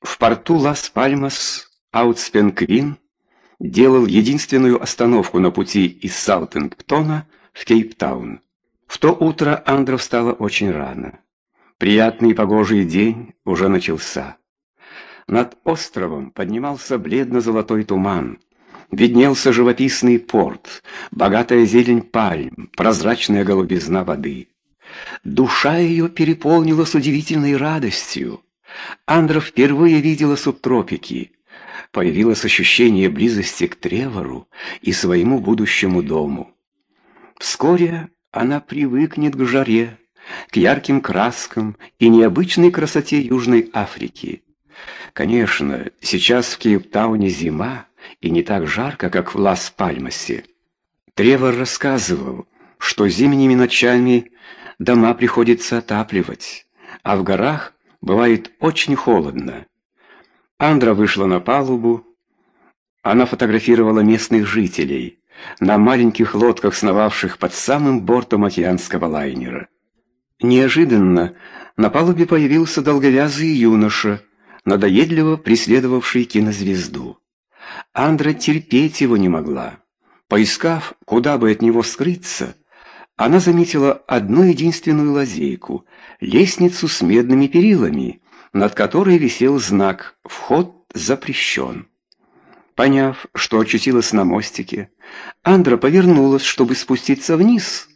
В порту Лас-Пальмас Аутспенквин делал единственную остановку на пути из Саутгемптона в Кейптаун. В то утро Андра встала очень рано. Приятный погожий день уже начался. Над островом поднимался бледно-золотой туман. Виднелся живописный порт, богатая зелень пальм, прозрачная голубизна воды. Душа ее переполнила с удивительной радостью. Андра впервые видела субтропики. Появилось ощущение близости к Тревору и своему будущему дому. Вскоре она привыкнет к жаре, к ярким краскам и необычной красоте Южной Африки. Конечно, сейчас в Кейптауне зима и не так жарко, как в Лас-Пальмасе. Тревор рассказывал, что зимними ночами дома приходится отапливать, а в горах бывает очень холодно. Андра вышла на палубу. Она фотографировала местных жителей на маленьких лодках, сновавших под самым бортом океанского лайнера. Неожиданно на палубе появился долговязый юноша, надоедливо преследовавший кинозвезду. Андра терпеть его не могла. Поискав, куда бы от него скрыться, она заметила одну единственную лазейку — лестницу с медными перилами, над которой висел знак «Вход запрещен». Поняв, что очутилась на мостике, Андра повернулась, чтобы спуститься вниз,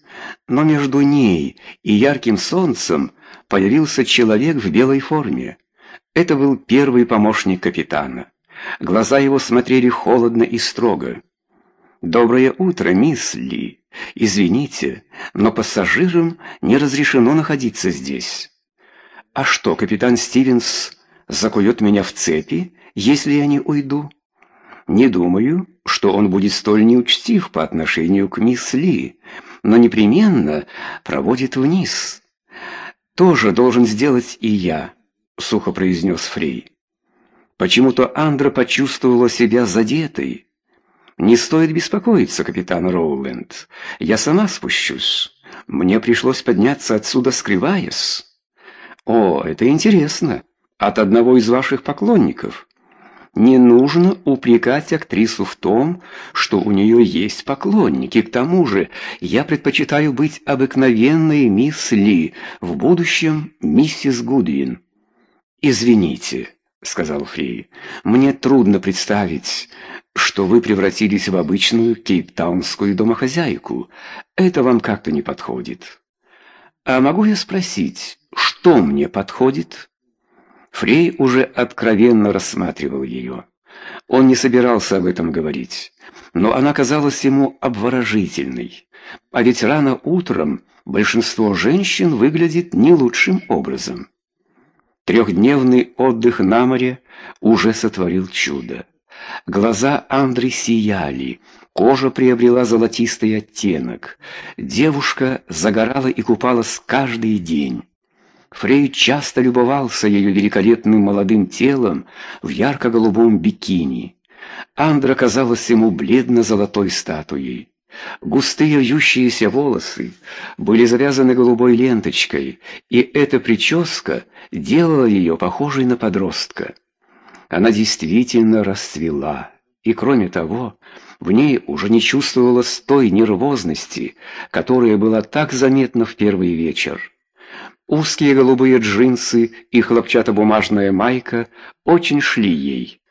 но между ней и ярким солнцем появился человек в белой форме. Это был первый помощник капитана. Глаза его смотрели холодно и строго. «Доброе утро, мисс Ли. Извините, но пассажирам не разрешено находиться здесь». «А что, капитан Стивенс закует меня в цепи, если я не уйду?» «Не думаю, что он будет столь неучтив по отношению к мисс Ли, но непременно проводит вниз. Тоже должен сделать и я», — сухо произнес Фрей. Почему-то Андра почувствовала себя задетой. «Не стоит беспокоиться, капитан Роуленд. Я сама спущусь. Мне пришлось подняться отсюда, скрываясь». «О, это интересно. От одного из ваших поклонников». Не нужно упрекать актрису в том, что у нее есть поклонники. К тому же я предпочитаю быть обыкновенной мисс Ли, в будущем миссис Гудвин. «Извините», — сказал Фрей, — «мне трудно представить, что вы превратились в обычную кейптаунскую домохозяйку. Это вам как-то не подходит». «А могу я спросить, что мне подходит?» Фрей уже откровенно рассматривал ее. Он не собирался об этом говорить, но она казалась ему обворожительной. А ведь рано утром большинство женщин выглядит не лучшим образом. Трехдневный отдых на море уже сотворил чудо. Глаза Андры сияли, кожа приобрела золотистый оттенок. Девушка загорала и купалась каждый день. Фрей часто любовался ее великолепным молодым телом в ярко-голубом бикини. Андра казалась ему бледно-золотой статуей. Густые вьющиеся волосы были завязаны голубой ленточкой, и эта прическа делала ее похожей на подростка. Она действительно расцвела, и кроме того, в ней уже не чувствовалось той нервозности, которая была так заметна в первый вечер. Узкие голубые джинсы и хлопчатобумажная майка очень шли ей.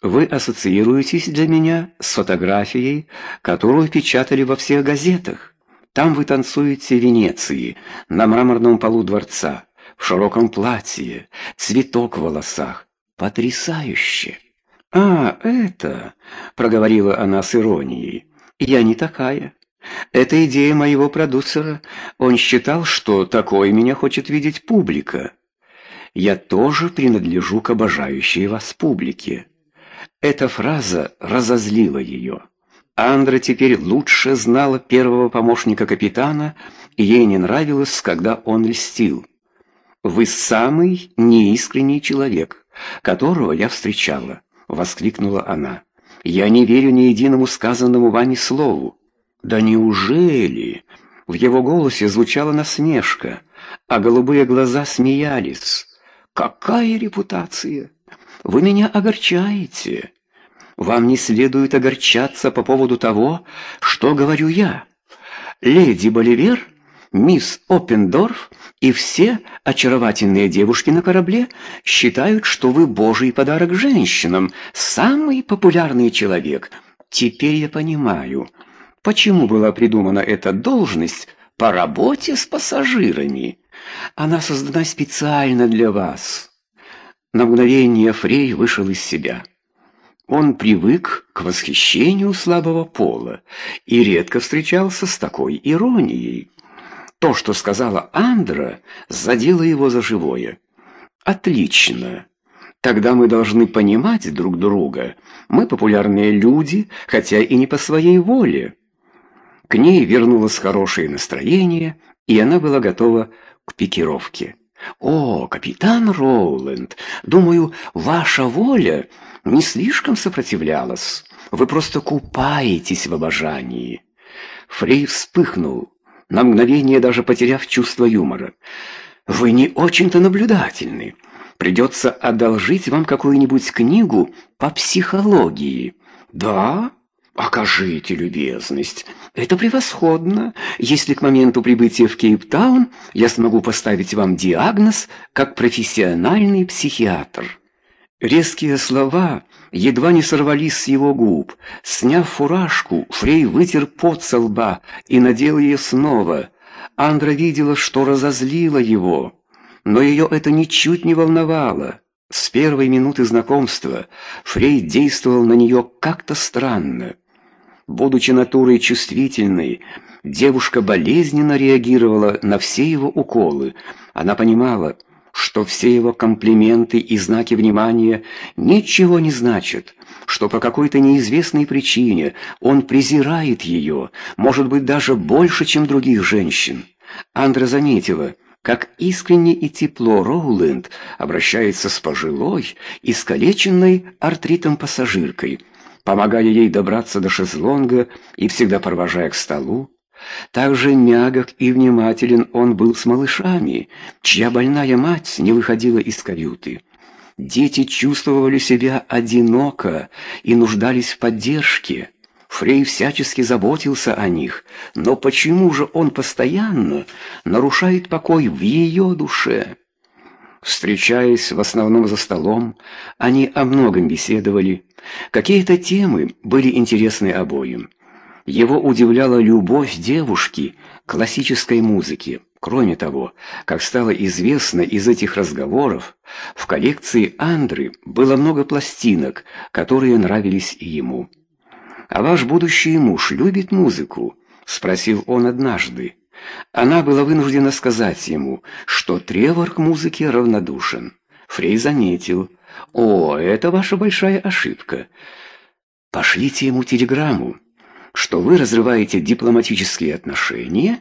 Вы ассоциируетесь для меня с фотографией, которую печатали во всех газетах. Там вы танцуете в Венеции, на мраморном полу дворца, в широком платье, цветок в волосах. Потрясающе! «А, это...» — проговорила она с иронией. «Я не такая. Это идея моего продюсера. Он считал, что такое меня хочет видеть публика. Я тоже принадлежу к обожающей вас публике. Эта фраза разозлила ее. Андра теперь лучше знала первого помощника капитана, и ей не нравилось, когда он льстил. «Вы самый неискренний человек, которого я встречала», — воскликнула она. «Я не верю ни единому сказанному вами слову. «Да неужели?» В его голосе звучала насмешка, а голубые глаза смеялись. «Какая репутация? вы меня огорчаете. Вам не следует огорчаться по поводу того, что говорю я. Леди Боливер, мисс Оппендорф и все очаровательные девушки на корабле считают, что вы божий подарок женщинам, самый популярный человек. Теперь я понимаю, почему была придумана эта должность по работе с пассажирами. Она создана специально для вас. На мгновение Фрей вышел из себя. Он привык к восхищению слабого пола и редко встречался с такой иронией. То, что сказала Андра, задело его за живое. Отлично. Тогда мы должны понимать друг друга. Мы популярные люди, хотя и не по своей воле. К ней вернулось хорошее настроение, и она была готова к пикировке. «О, капитан Роуленд, думаю, ваша воля не слишком сопротивлялась. Вы просто купаетесь в обожании». Фрей вспыхнул, на мгновение даже потеряв чувство юмора. «Вы не очень-то наблюдательны. Придется одолжить вам какую-нибудь книгу по психологии». «Да?» «Окажите любезность. Это превосходно. Если к моменту прибытия в Кейптаун я смогу поставить вам диагноз как профессиональный психиатр». Резкие слова едва не сорвались с его губ. Сняв фуражку, Фрей вытер пот со лба и надел ее снова. Андра видела, что разозлило его, но ее это ничуть не волновало. С первой минуты знакомства Фрей действовал на нее как-то странно. Будучи натурой чувствительной, девушка болезненно реагировала на все его уколы. Она понимала, что все его комплименты и знаки внимания ничего не значат, что по какой-то неизвестной причине он презирает ее, может быть, даже больше, чем других женщин. Андра заметила, как искренне и тепло Роуленд обращается с пожилой, искалеченной артритом пассажиркой – помогая ей добраться до шезлонга и всегда провожая к столу. Также мягок и внимателен он был с малышами, чья больная мать не выходила из каюты. Дети чувствовали себя одиноко и нуждались в поддержке. Фрей всячески заботился о них, но почему же он постоянно нарушает покой в ее душе? Встречаясь в основном за столом, они о многом беседовали. Какие-то темы были интересны обоим. Его удивляла любовь девушки к классической музыке. Кроме того, как стало известно из этих разговоров, в коллекции Андры было много пластинок, которые нравились ему. «А ваш будущий муж любит музыку?» — спросил он однажды. Она была вынуждена сказать ему, что Тревор к музыке равнодушен. Фрей заметил. «О, это ваша большая ошибка. Пошлите ему телеграмму, что вы разрываете дипломатические отношения».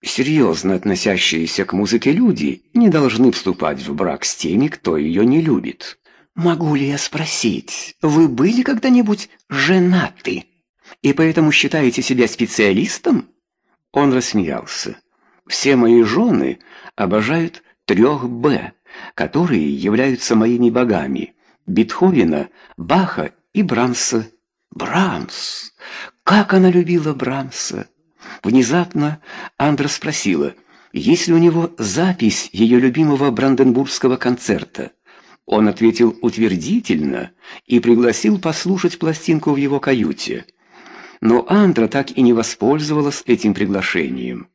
Серьезно относящиеся к музыке люди не должны вступать в брак с теми, кто ее не любит. «Могу ли я спросить, вы были когда-нибудь женаты и поэтому считаете себя специалистом?» Он рассмеялся. «Все мои жены обожают трех «Б», которые являются моими богами. Бетховена, Баха и Брамса. Брамс! Как она любила Брамса! Внезапно Андра спросила, есть ли у него запись ее любимого бранденбургского концерта. Он ответил утвердительно и пригласил послушать пластинку в его каюте но Андра так и не воспользовалась этим приглашением.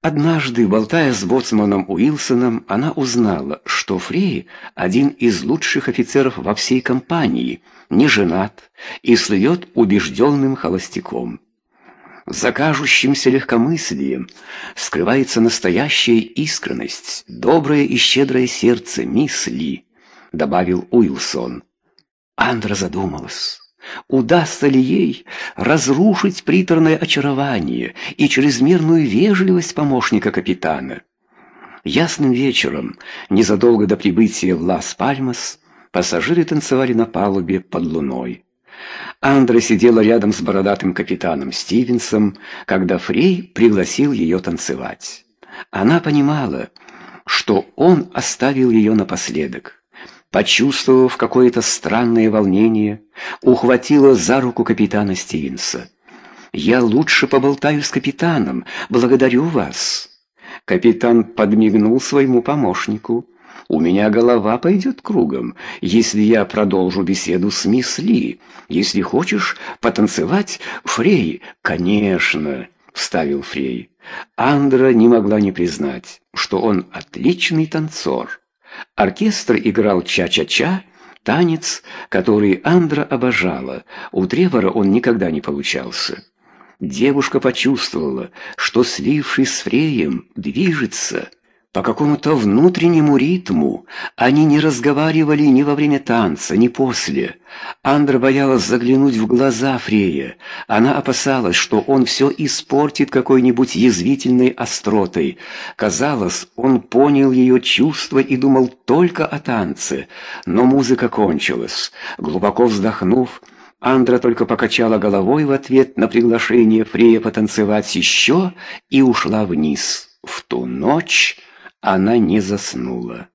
Однажды, болтая с боцманом Уилсоном, она узнала, что Фрей – один из лучших офицеров во всей компании, не женат и слывет убежденным холостяком. За кажущимся легкомыслием скрывается настоящая искренность, доброе и щедрое сердце мисс Ли, добавил Уилсон. Андра задумалась. Удастся ли ей разрушить приторное очарование и чрезмерную вежливость помощника капитана? Ясным вечером, незадолго до прибытия в Лас-Пальмас, пассажиры танцевали на палубе под луной. Андра сидела рядом с бородатым капитаном Стивенсом, когда Фрей пригласил ее танцевать. Она понимала, что он оставил ее напоследок. почувствовав какое-то странное волнение, ухватила за руку капитана Стивенса. «Я лучше поболтаю с капитаном. Благодарю вас». Капитан подмигнул своему помощнику. «У меня голова пойдет кругом, если я продолжу беседу с мисс Ли. Если хочешь потанцевать, Фрей, конечно», — вставил Фрей. Андра не могла не признать, что он отличный танцор. Оркестр играл ча-ча-ча, танец, который Андра обожала. У Тревора он никогда не получался. Девушка почувствовала, что, слившись с Фреем, движется по какому-то внутреннему ритму. Они не разговаривали ни во время танца, ни после. Андра боялась заглянуть в глаза Фрея. Она опасалась, что он все испортит какой-нибудь язвительной остротой. Казалось, он понял ее чувства и думал только о танце. Но музыка кончилась. Глубоко вздохнув, Андра только покачала головой в ответ на приглашение Фрея потанцевать еще и ушла вниз. В ту ночь она не заснула.